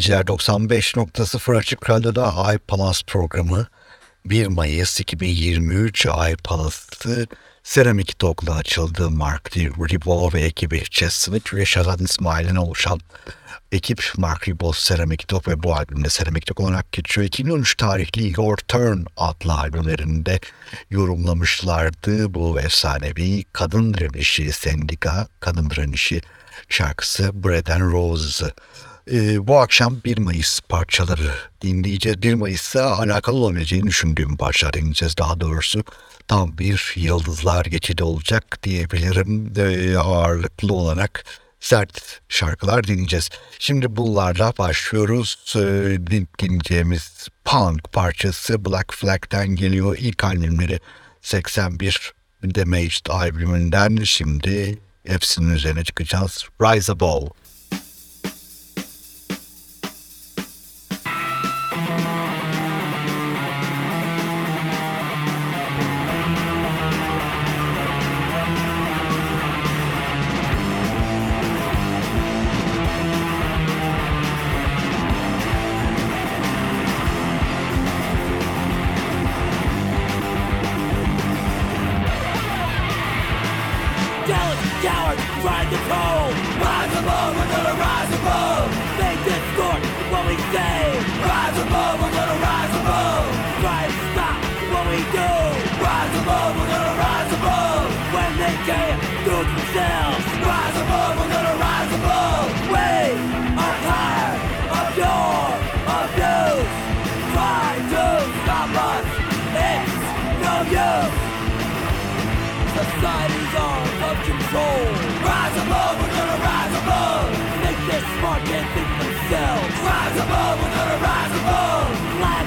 geceler 95.0 Açık Radyo'da iPalaz programı 1 Mayıs 2023 iPalaz'ı Seramik Dog'la açıldı. Mark Ribot ve ekibi Chess ve Şazan İsmail'in oluşan ekip Mark Ribot Seramik Dog ve bu albümde Seramik Dog olarak geçiyor. 2013 tarihli Your Turn adlı albümlerinde yorumlamışlardı bu efsanevi kadın direnişi sendika, kadın direnişi şarkısı Bread and Roses'ı. Ee, bu akşam 1 Mayıs parçaları dinleyeceğiz. 1 Mayıs'ta alakalı olabileceğini düşündüğüm parçalar dinleyeceğiz daha doğrusu. Tam bir yıldızlar geçidi olacak diyebilirim. Ee, ağırlıklı olarak sert şarkılar dinleyeceğiz. Şimdi bunlarla başlıyoruz. Ee, dinleyeceğimiz punk parçası Black Flag'den geliyor. İlk albümleri 81 Damaged albümünden şimdi hepsinin üzerine çıkacağız. Rise Above. can't themselves. Rise above, we're gonna rise above. Life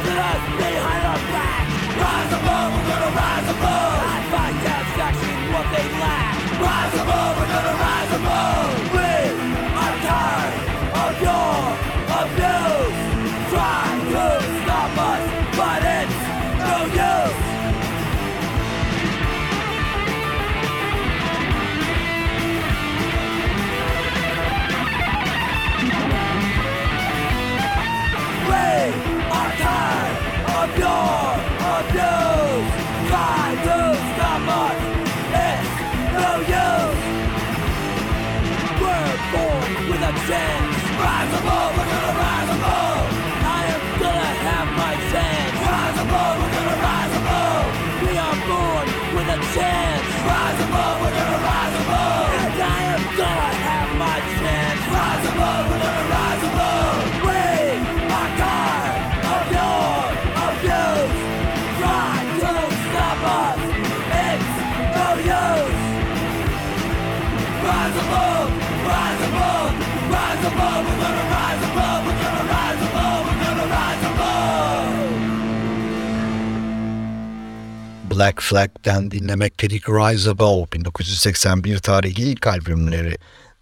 Black Flag'den dinlemekteydik Rise Above 1981 tarihi ilk albümleri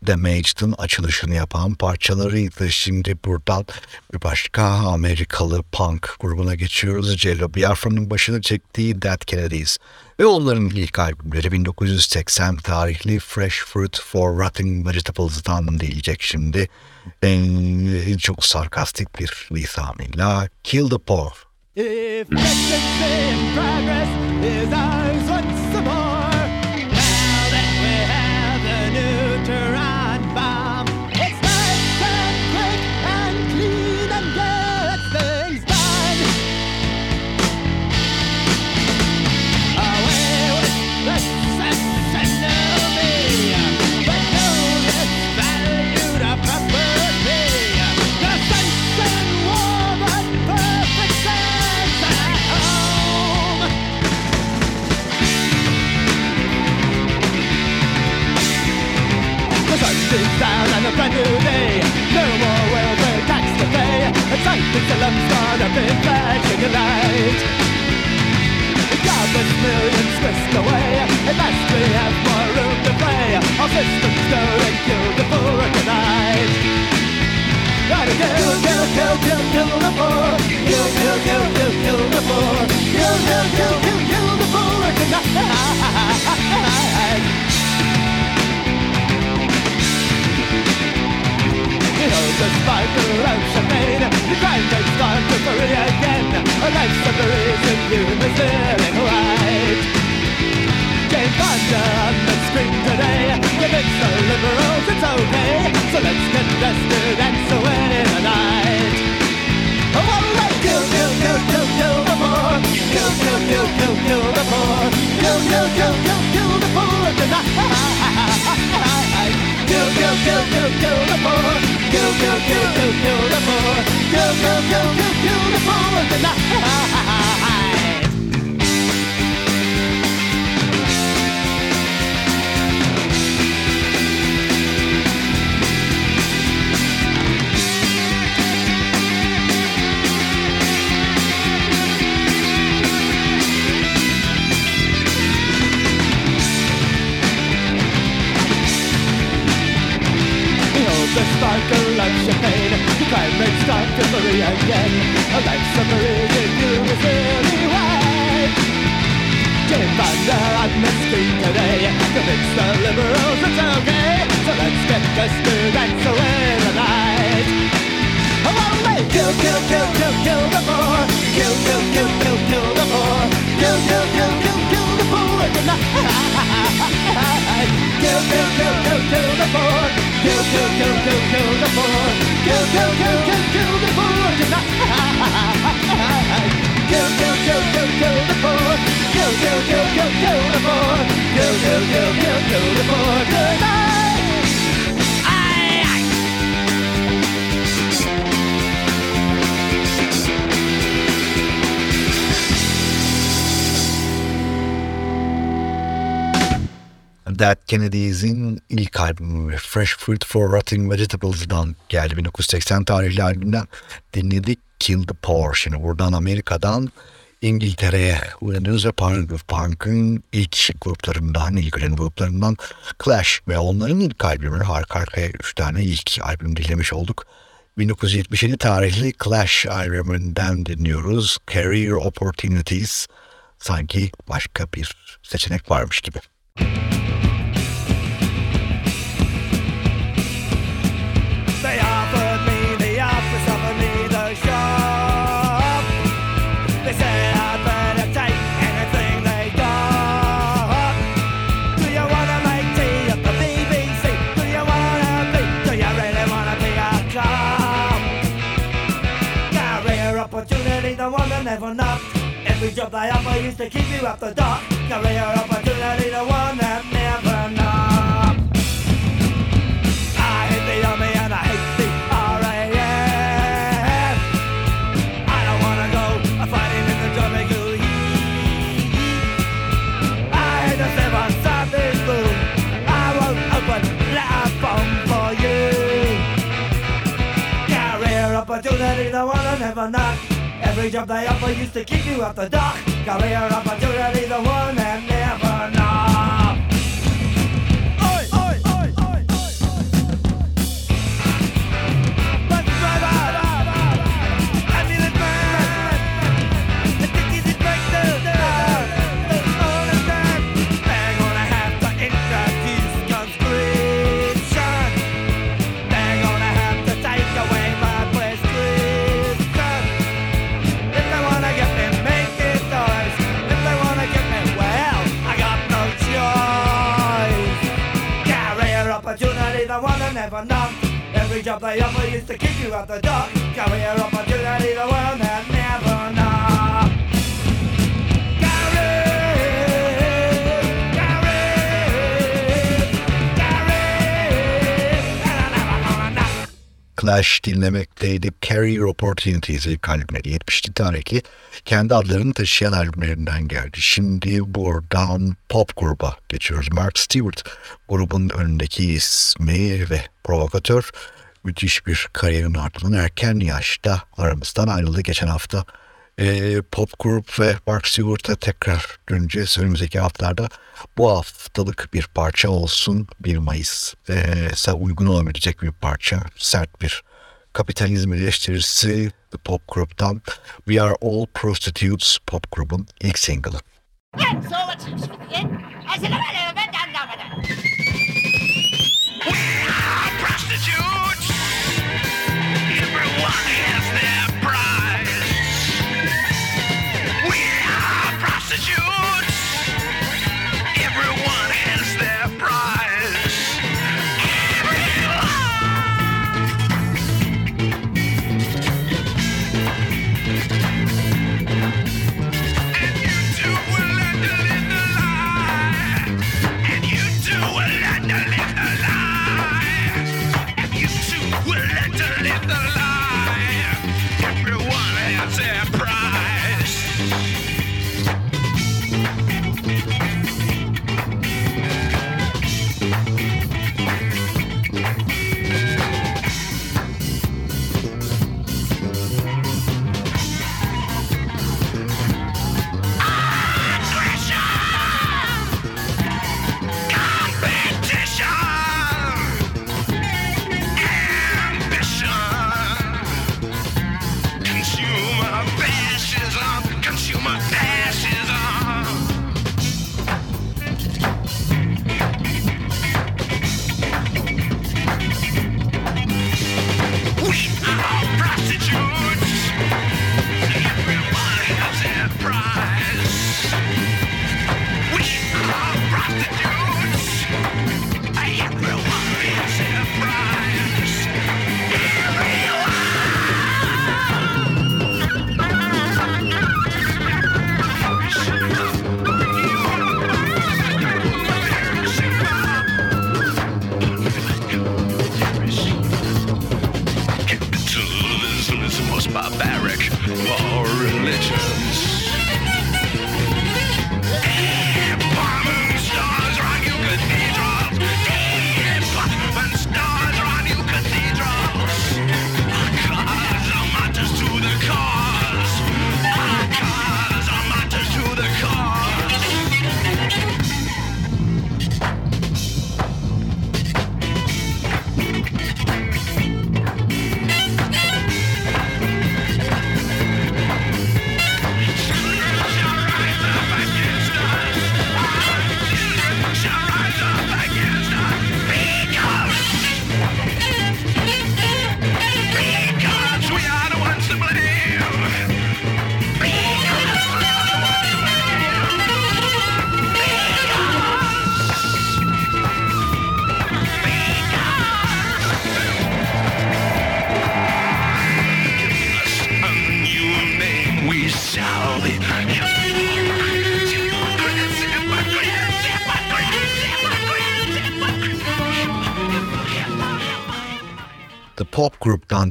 Damaged'ın açılışını yapan parçalarıydı. Şimdi buradan bir başka Amerikalı punk grubuna geçiyoruz. Jello Biafra'nın başını çektiği Dead Kennedys ve onların ilk albümleri 1980 tarihli Fresh Fruit for Rotting Vegetables'dan diyecek şimdi. En, çok sarkastik bir lisanıyla Kill the Poor. If progress is ours once more Kennedys'in ilk albümü Fresh Fruit for Rotting Vegetables'dan geldi. 1980 tarihli albümden dinledik Kill the Poor. Şimdi buradan Amerika'dan İngiltere'ye uyanıyoruz ve Punk, Punk'ın ilk gruplarından, ilk ölen gruplarından Clash ve onların ilk albümü arka arkaya 3 tane ilk albüm dinlemiş olduk. 1977 tarihli Clash albümünden dinliyoruz. Career Opportunities. Sanki başka bir seçenek varmış gibi. They never knocked. Every job they offer used to keep you up the dock. Career opportunity, the one that never knocked. I hate the army and I hate the RAF. I don't wanna go fighting in the jungle heat. I hate the seven Sunday blue. I won't open that bomb for you. Career opportunity, the one I never knock. Every job they offer used to keep you off the dock. Career opportunity, the one that never knock. Job they offer used to kick you out the door. Career opportunity, the one that never knock. Clash dinlemekteydi. Career Opportunities ilk albümleri 70'li tarihli kendi adlarını taşıyan albümlerinden geldi. Şimdi buradan pop gruba geçiyoruz. Mark Stewart grubun önündeki ismi ve provokatör müthiş bir kariyerin ardından erken yaşta aramızdan ayrıldı geçen hafta. Ee, pop grup ve Mark Stewart'a tekrar döneceğiz önümüzdeki haftalarda. Bu haftalık bir parça olsun 1 Mayıs. Ee, ise uygun olabilecek bir parça. Sert bir kapitalizm eleştirisi The Pop gruptan We Are All Prostitutes pop grubun ilk single'ı. I said, I'm gonna bend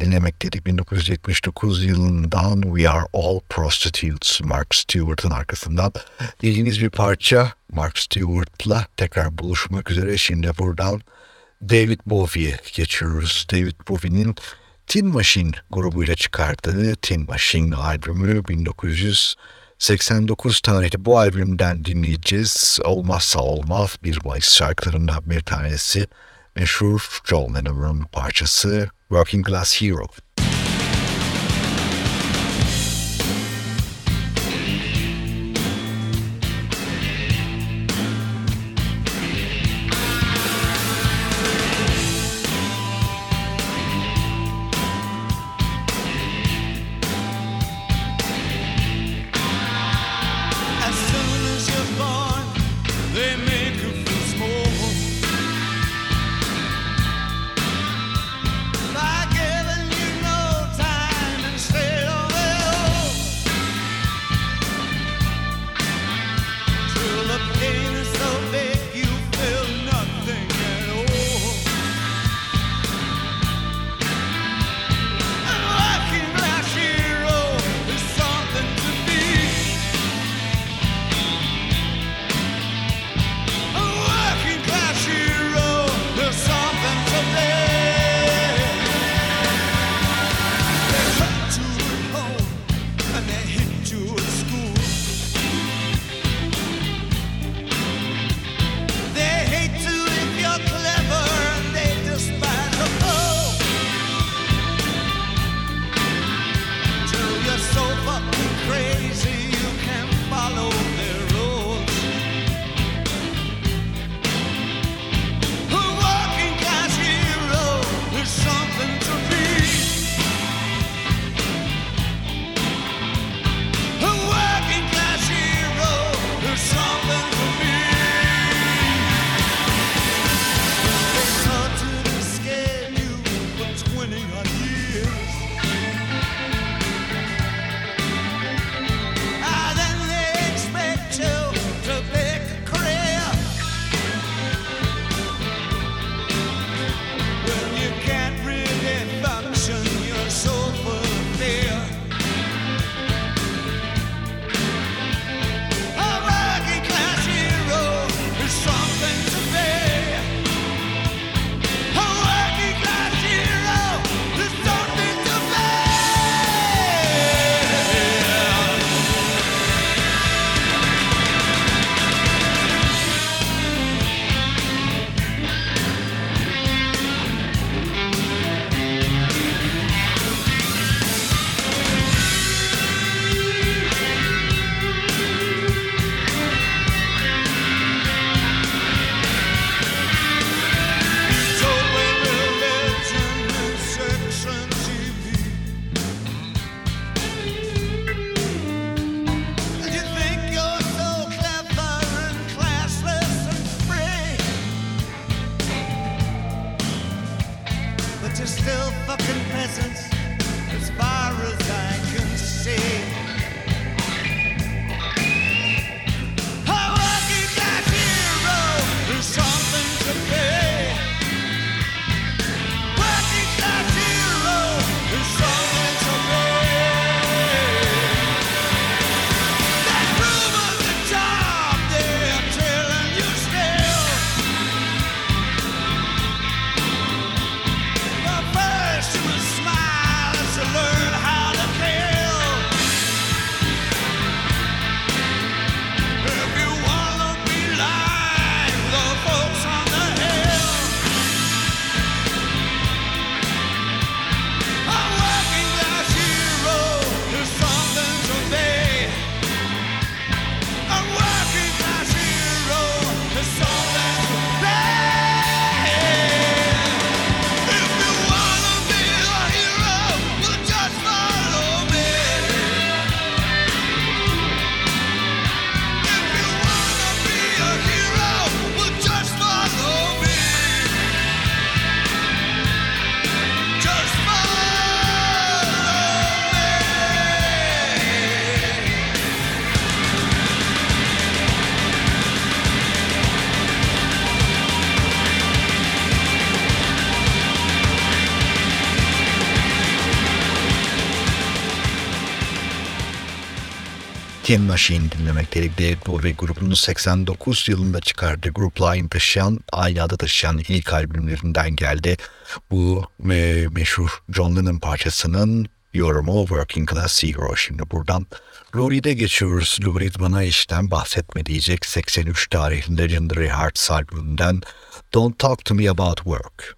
Dedik 1979 yılından We Are All Prostitutes Mark Stewart'ın arkasından. Dediğiniz bir parça Mark Stewart'la tekrar buluşmak üzere. Şimdi buradan David Bowie'ye geçiyoruz. David Bowie'nin Tin Machine grubuyla çıkardığı Tin Machine albümü 1989 tarihli bu albümden dinleyeceğiz. Olmazsa olmaz bir Mayıs şarkılarından bir tanesi meşhur John Lennon'un parçası Working Class Hero. Time Machine dinlemekteydik. David Bowie grubunun 89 yılında çıkardığı Group Line taşıyan, aynı adı taşıyan ilk albümlerinden geldi. Bu e, meşhur John Lennon parçasının yorumu Working Class Hero. Şimdi buradan Lurie'de geçiyoruz. Lurie bana işten bahsetme diyecek. 83 tarihli Legendary Hearts albümünden Don't Talk To Me About Work.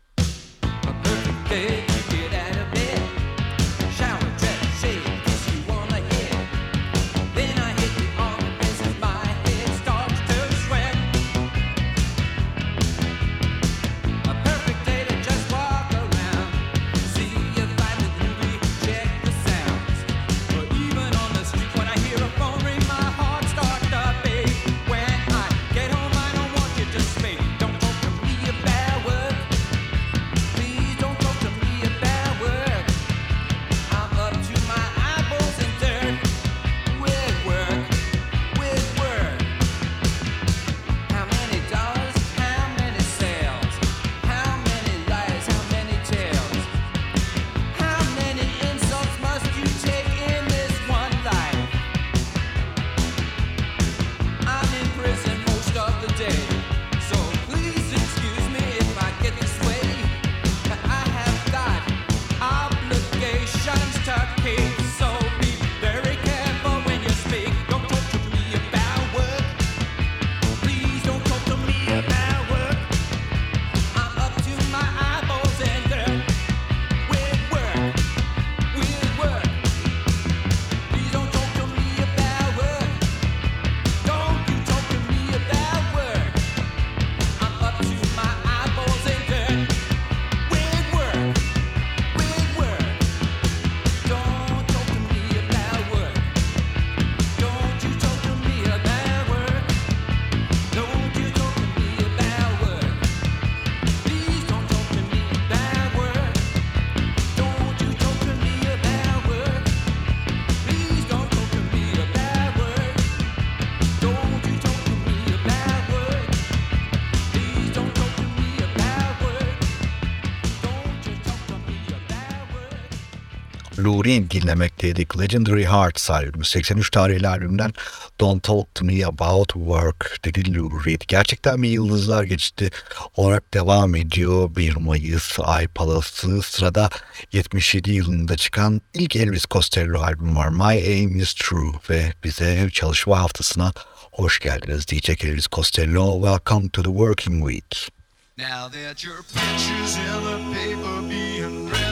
müziklerini dinlemekteydik. Legendary Hearts albümü 83 tarihli albümden Don't Talk To Me About Work dedi Lou Reed. Gerçekten bir yıldızlar geçti olarak devam ediyor 1 Mayıs Ay Palası. Sırada 77 yılında çıkan ilk Elvis Costello albüm var My Aim Is True ve bize çalışma haftasına hoş geldiniz diyecek Elvis Costello. Welcome to the Working Week. Now that your picture's in the paper being read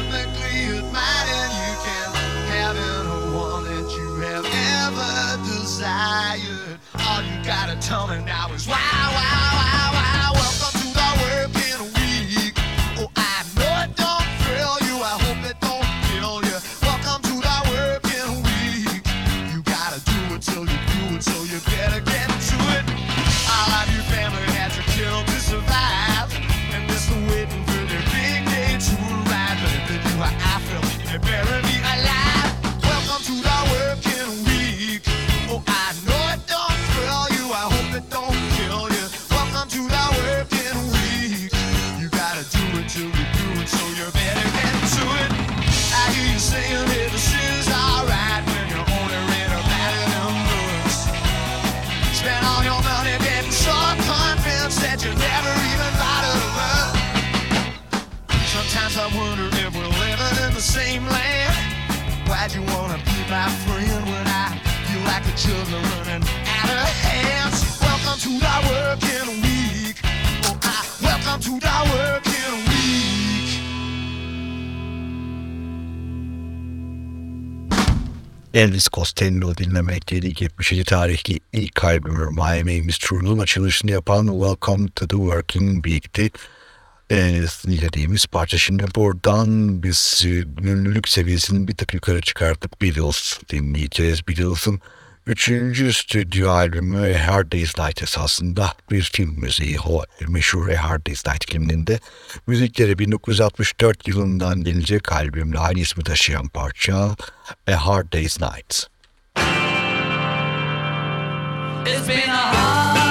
tired. All you gotta tell me now is wow, wow, wow. Tenno dinlemek dedik. 77 tarihli ilk albümü My Name is True'nun açılışını yapan Welcome to the Working Beak'ti. E, dinlediğimiz parça. Şimdi buradan biz e, ünlülük seviyesini bir tık yukarı çıkartıp Beatles dinleyeceğiz. Beatles'ın üçüncü stüdyo albümü A Hard Day's Night esasında bir film müziği. O meşhur A Hard Day's Night filminde müzikleri 1964 yılından gelecek albümle aynı ismi taşıyan parça A Hard Day's Night. It's been a hard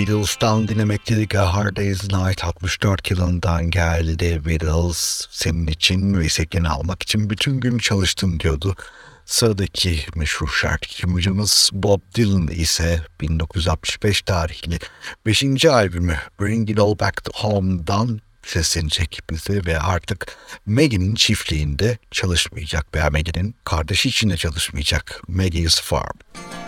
Beatles'tan dinlemektedik. A Hard Day's Night 64 yılından geldi. Beatles senin için ve sekini almak için bütün gün çalıştım diyordu. Sıradaki meşhur şarkıcı şarkıcımız Bob Dylan ise 1965 tarihli 5. albümü Bring It All Back to Home'dan seslenecek bize ve artık Maggie'nin çiftliğinde çalışmayacak veya Maggie'nin kardeşi içinde çalışmayacak. Maggie's Farm. Maggie's Farm.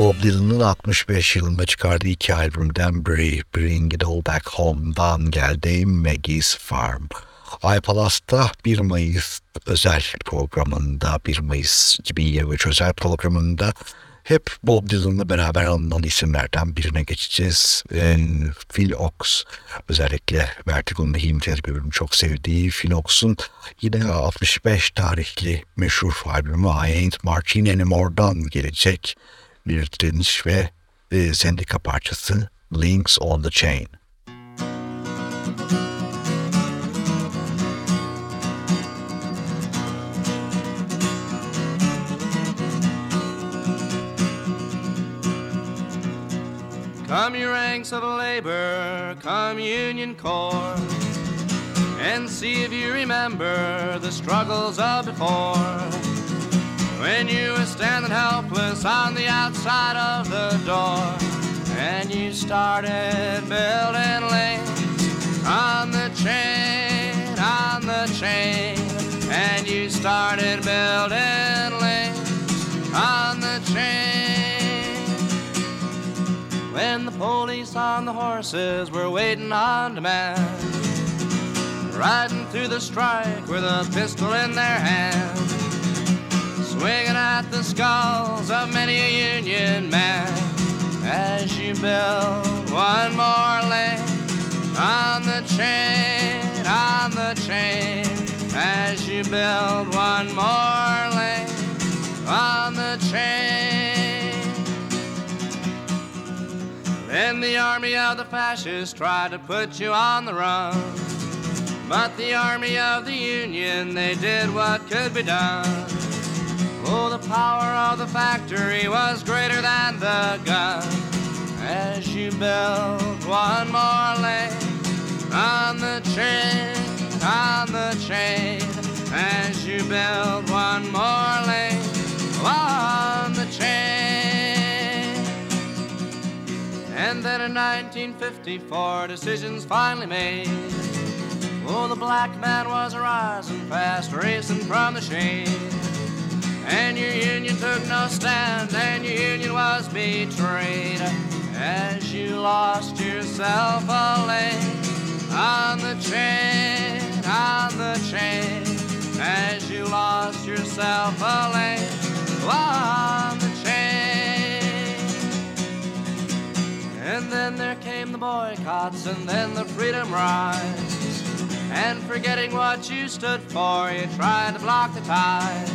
Bob Dylan'ın 65 yılında çıkardığı iki albümden biri Bring It All Back Home'dan geldi Maggie's Farm. Ay Palas'ta 1 Mayıs özel programında 1 Mayıs 2023 özel programında hep Bob Dylan'la beraber alınan isimlerden birine geçeceğiz. E, Phil Ox özellikle Vertigo'nun Hilmi Tezgür'ün çok sevdiği Phil Ox'un yine 65 tarihli meşhur albümü I Ain't Marching Anymore'dan gelecek bir direniş ve e, sendika parçası Links on the Chain. Ranks of labor come Union Corps and see if you remember the struggles of before. When you were standing helpless on the outside of the door, and you started building lanes on the chain, on the chain, and you started building lanes on the chain. When the police on the horses were waiting on demand. Riding through the strike with a pistol in their hand, swinging at the skulls of many a Union man. As you build one more lane on the chain, on the chain, as you build one more lane on the chain. Then the army of the fascists tried to put you on the run. But the army of the Union, they did what could be done. Oh, the power of the factory was greater than the gun. As you build one more lane on the chain, on the chain. As you build one more lane on And then in 1954, decisions finally made. Oh, the black man was rising fast, racing from the shade. And your union took no stand, and your union was betrayed. As you lost yourself a lane on the chain, on the chain. As you lost yourself a lane on the And then there came the boycotts, and then the freedom rise. And forgetting what you stood for, you tried to block the tide.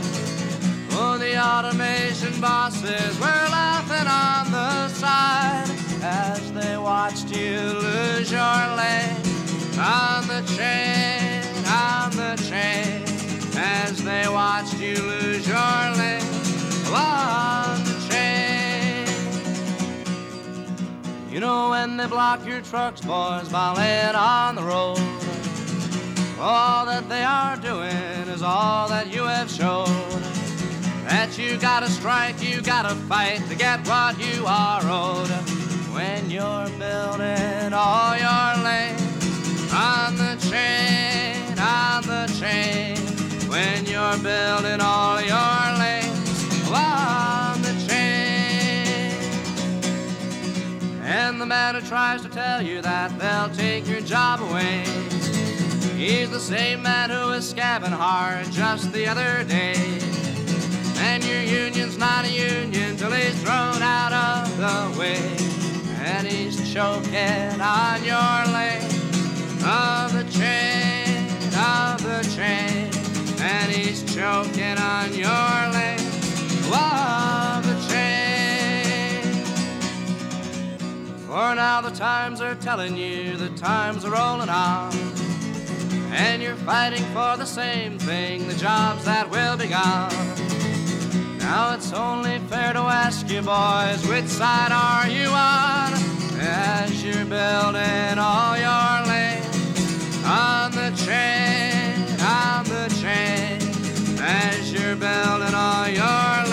Oh, the automation bosses were laughing on the side as they watched you lose your lane on the chain, on the chain. As they watched you lose your lane on You know when they block your trucks, boys, by laying on the road. All that they are doing is all that you have shown. That you gotta strike, you gotta fight to get what you are owed. When you're building all your lanes on the chain, on the chain. When you're building all your And the man who tries to tell you that they'll take your job away. He's the same man who was scabbing hard just the other day. And your union's not a union till he's thrown out of the way. And he's choking on your lane of the chain, of the chain. And he's choking on your lane of For now the times are telling you the times are rolling on. And you're fighting for the same thing, the jobs that will be gone. Now it's only fair to ask you boys, which side are you on? As you're building all your land on the chain, on the chain. As you're building all your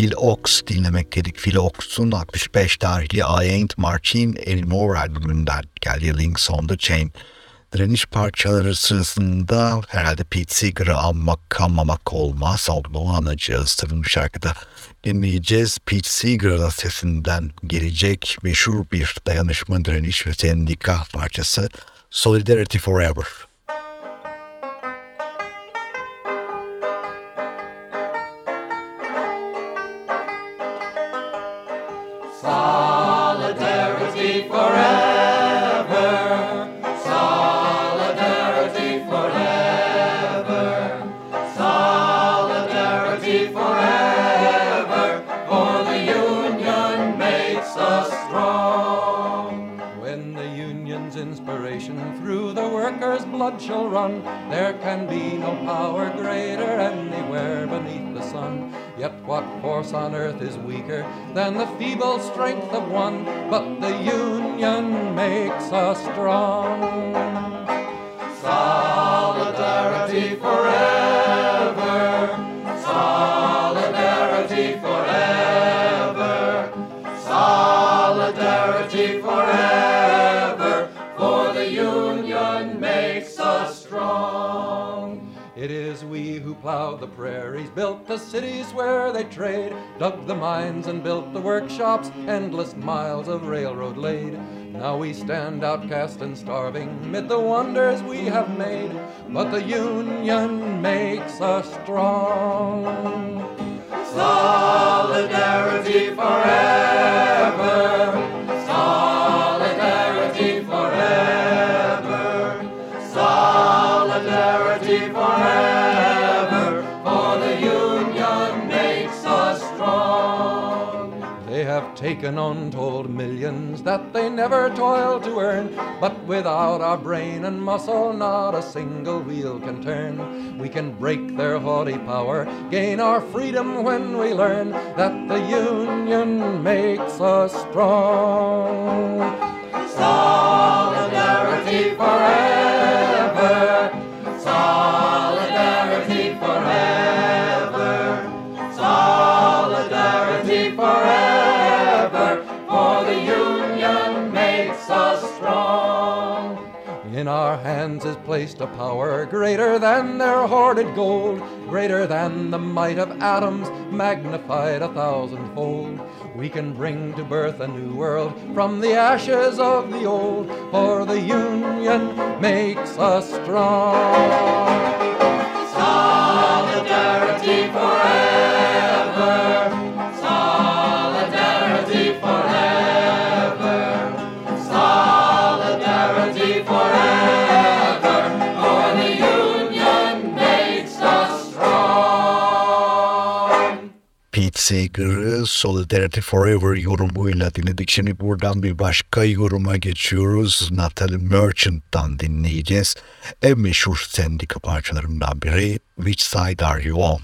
Phil Ox dinlemekteydik. Phil Ox'un 65 tarihli I Ain't Marching Anymore albümünden geldi Links on the Chain. Direniş parçaları sırasında herhalde Pete Seeger'ı anmak kanmamak olmaz. Onu anacağız tabii bu şarkıda. Dinleyeceğiz. Pete Seeger'ın sesinden gelecek meşhur bir dayanışma, direniş ve sendika parçası Solidarity Forever. Shall run, there can be no power greater anywhere beneath the sun. Yet what force on earth is weaker than the feeble strength of one? But the union makes us strong. Solidarity forever. Plowed the prairies, built the cities where they trade, dug the mines and built the workshops, endless miles of railroad laid. Now we stand outcast and starving mid the wonders we have made, but the union makes us strong. Solidarity forever. Taken untold millions that they never toiled to earn. But without our brain and muscle, not a single wheel can turn. We can break their haughty power, gain our freedom when we learn that the union makes us strong. Solidarity forever. Placed a power greater than their hoarded gold, greater than the might of atoms, magnified a thousandfold. We can bring to birth a new world from the ashes of the old, for the union makes us strong. Seeger'ı Solidarity Forever yorumuyla dinledik. Şimdi buradan bir başka yoruma geçiyoruz. Natalie Merchant'tan dinleyeceğiz. En meşhur sendika parçalarından biri Which Side Are You On?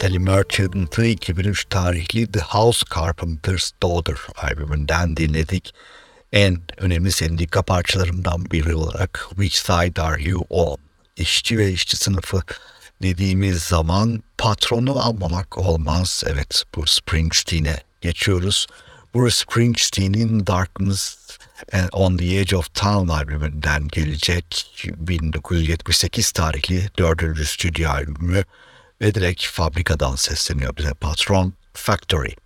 Natalie Merchant'ı 2003 tarihli The House Carpenter's Daughter albümünden dinledik. En önemli sendika parçalarından biri olarak Which Side Are You On? İşçi ve işçi sınıfı dediğimiz zaman patronu almamak olmaz. Evet bu Springsteen'e geçiyoruz. Bruce Springsteen'in Darkness and On the Edge of Town albümünden gelecek 1978 tarihli dördüncü stüdyo albümü ve direkt fabrikadan sesleniyor bize patron factory.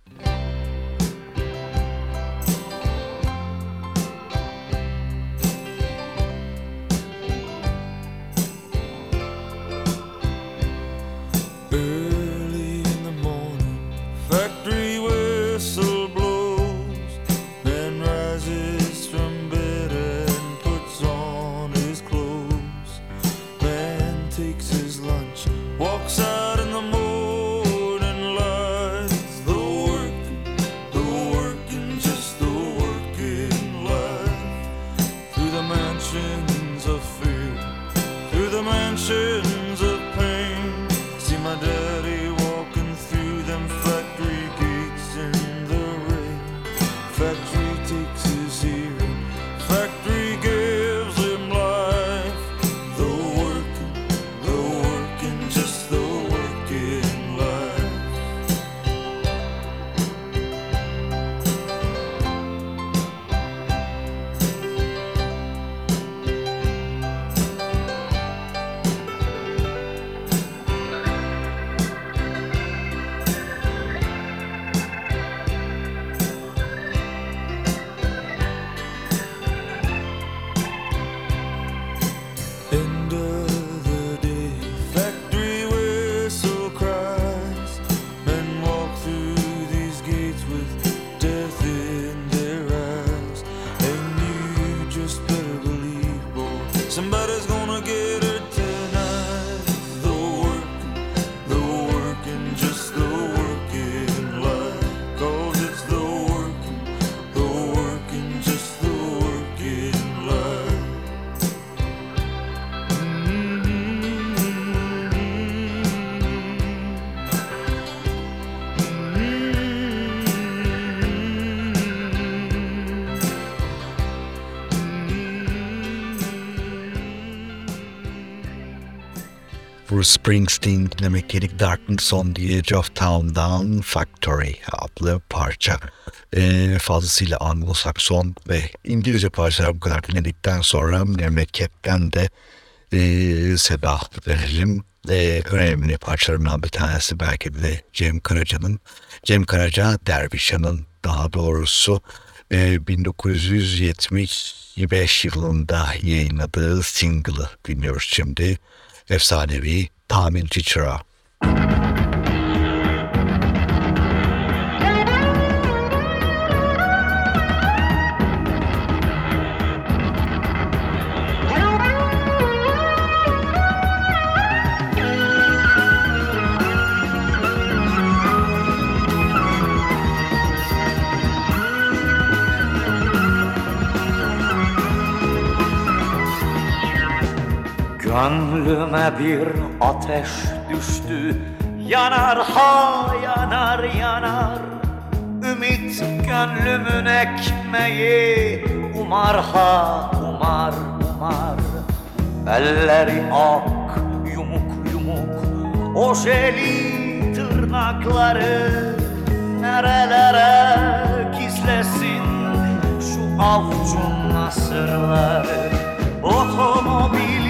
Bruce Springsteen dinlemek gerek Darkling Song The Edge of Town Down Factory adlı parça. Ee, fazlasıyla Anglo-Sakson ve İngilizce parçalar bu kadar dinledikten sonra memleketten de e, seda verelim. E, önemli parçalarından bir tanesi belki de Cem Karaca'nın. Cem Karaca Dervişan'ın daha doğrusu e, 1975 yılında yayınladığı single'ı dinliyoruz şimdi efsanevi tahmin Çiçra. Gönlüme bir ateş düştü. Yanar ha yanar yanar. Ümit gönlümün ekmeği. Umar ha umar umar. Elleri ak yumuk yumuk. Ojeli tırnakları Nerelere gizlesin? Şu avcun nasırları Otomobili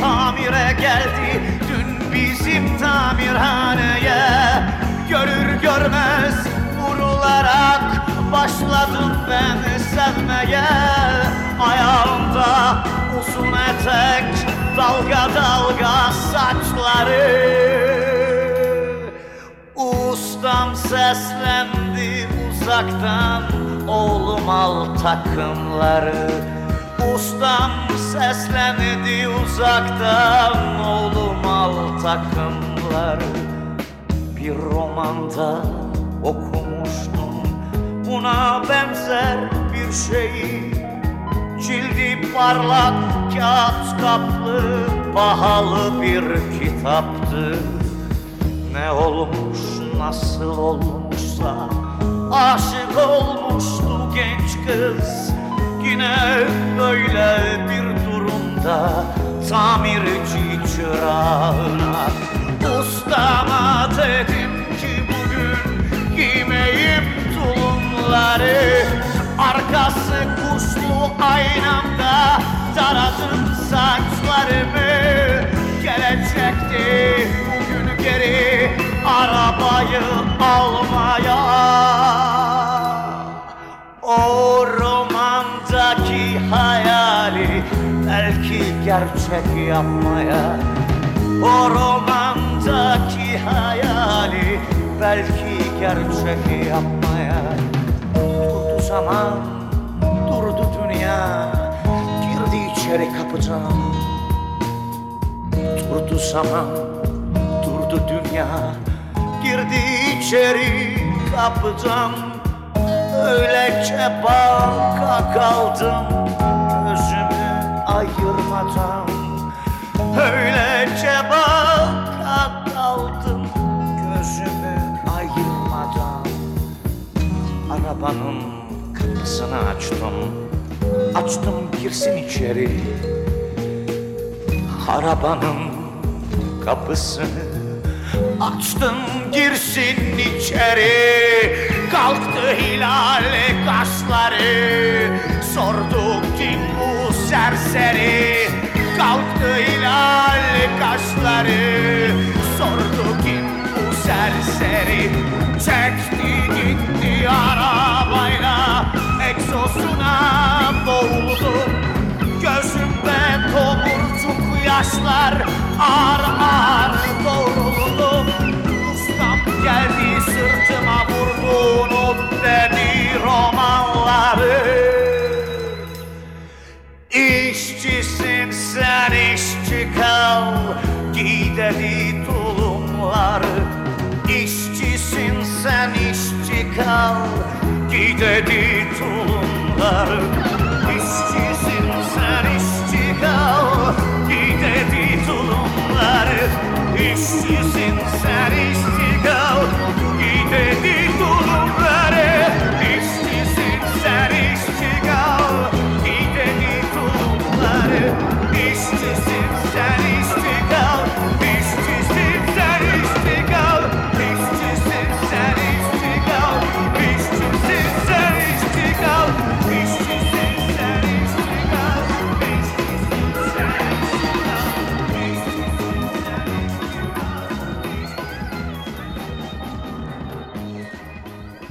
tamire geldi. Dün bizim tamirhaneye Görür görmez vurularak Başladım ben sevmeye Ayağımda uzun etek Dalga dalga saçları. Ustam seslendi uzaktan Oğlum al takımları Ustam seslendi uzaktan Oğlum al takımları. Bir romanda okumuştum Buna benzer bir şeyi. Cildi parlak kağıt kaplı Pahalı bir kitaptı. Ne olmuş nasıl olmuşsa Aşık olmuştu genç kız Yine böyle bir durumda Tamirci çırağına Ustama dedim ki bugün Giymeyim tulumları. Arkası kuşlu aynamda Taradım saçlarımı. Gelecekti bugün geri Arabayı almaya gerçek yapmaya. O romandaki hayali Belki gerçek yapmaya. Durdu zaman, durdu dünya Girdi içeri kapıdan. Durdu zaman, durdu dünya Girdi içeri kapıdan. Öylece baka kaldım ayırmadan Öylece baka kaldım Gözümü ayırmadan Arabanın kapısını açtım Açtım girsin içeri. Arabanın kapısını Açtım girsin içeri. Kalktı hilal kaşları Sorduk kim bu serseri Kalktı hilal kaşları Sordu kim bu serseri? Çekti gitti arabayla. Egzosuna boğuldum Gözümde tomurcuk yaşlar. Ağır ağır doğruldum İşçisin sen işçi kal. Giy dedi tulumları İşçisin sen işçi kal. Giy dedi tulumları İşçisin sen işçi kal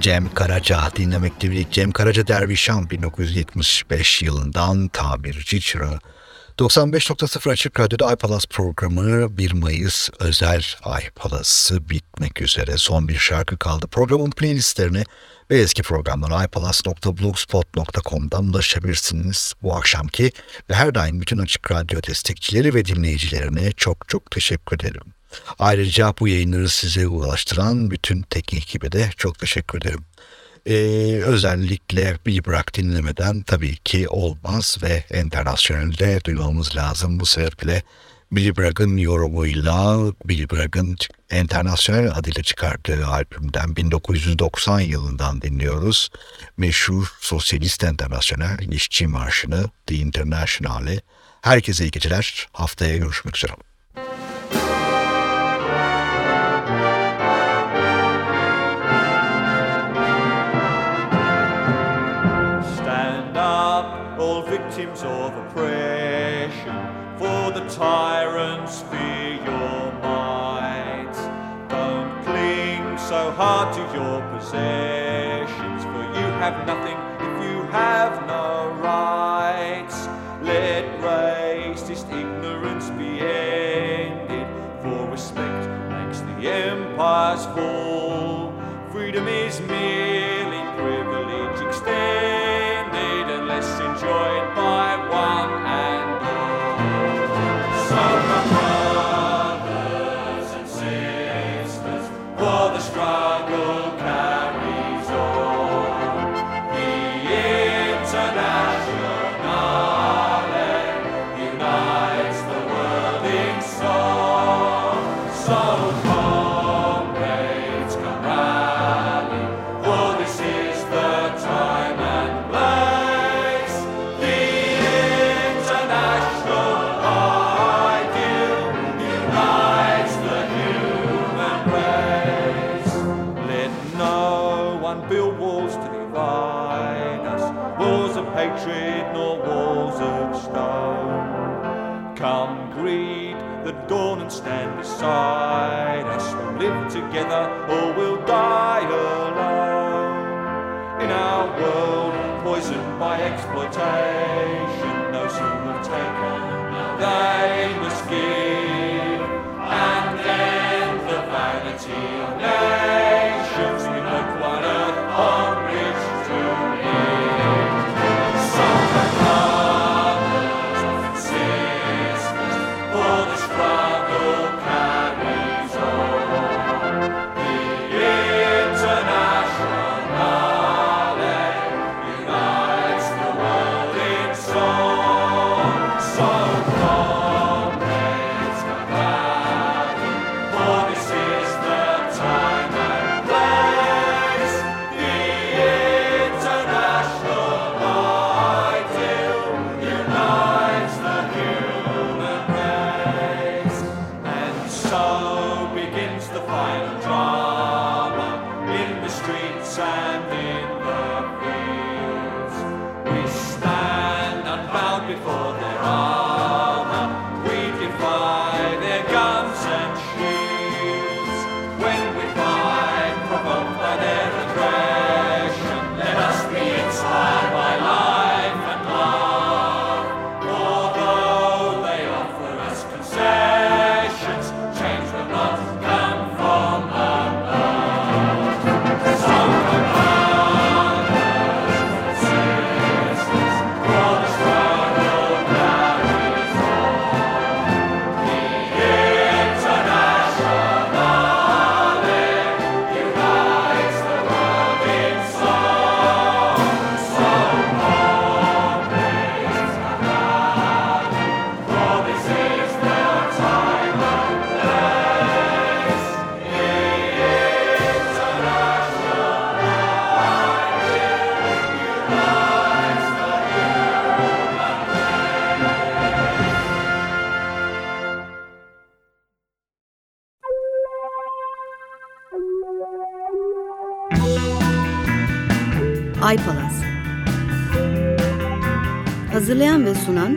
Cem Karaca dinlemektedik. Cem Karaca Dervişan 1975 yılından tamirci çırağı. 95.0 Açık Radyo'da iPalas programı 1 Mayıs özel iPalas'ı bitmek üzere. Son bir şarkı kaldı. Programın playlistlerine ve eski programlara iPalas.blogspot.com'dan ulaşabilirsiniz. Bu akşamki ve her daim bütün Açık Radyo destekçileri ve dinleyicilerine çok çok teşekkür ederim. Ayrıca bu yayınları size ulaştıran bütün teknik ekibe de çok teşekkür ederim. Ee, özellikle bir bırak dinlemeden tabii ki olmaz ve internasyonelde duymamız lazım. Bu sebeple Billy Bragg'ın yorumuyla Billy Bragg'ın internasyonel adıyla çıkarttığı albümden 1990 yılından dinliyoruz. Meşhur Sosyalist Internasyonel İşçi Marşı'nı The International'i. Herkese iyi geceler. Haftaya görüşmek üzere. tyrants fear your might. Don't cling so hard to your possessions, for you have nothing if you have no rights. Let racist ignorance be ended, for respect makes the empires fall. Freedom is me.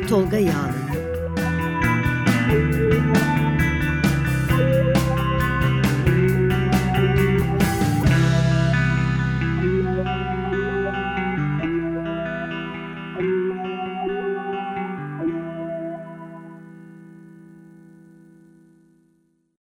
Tolga Yağlı.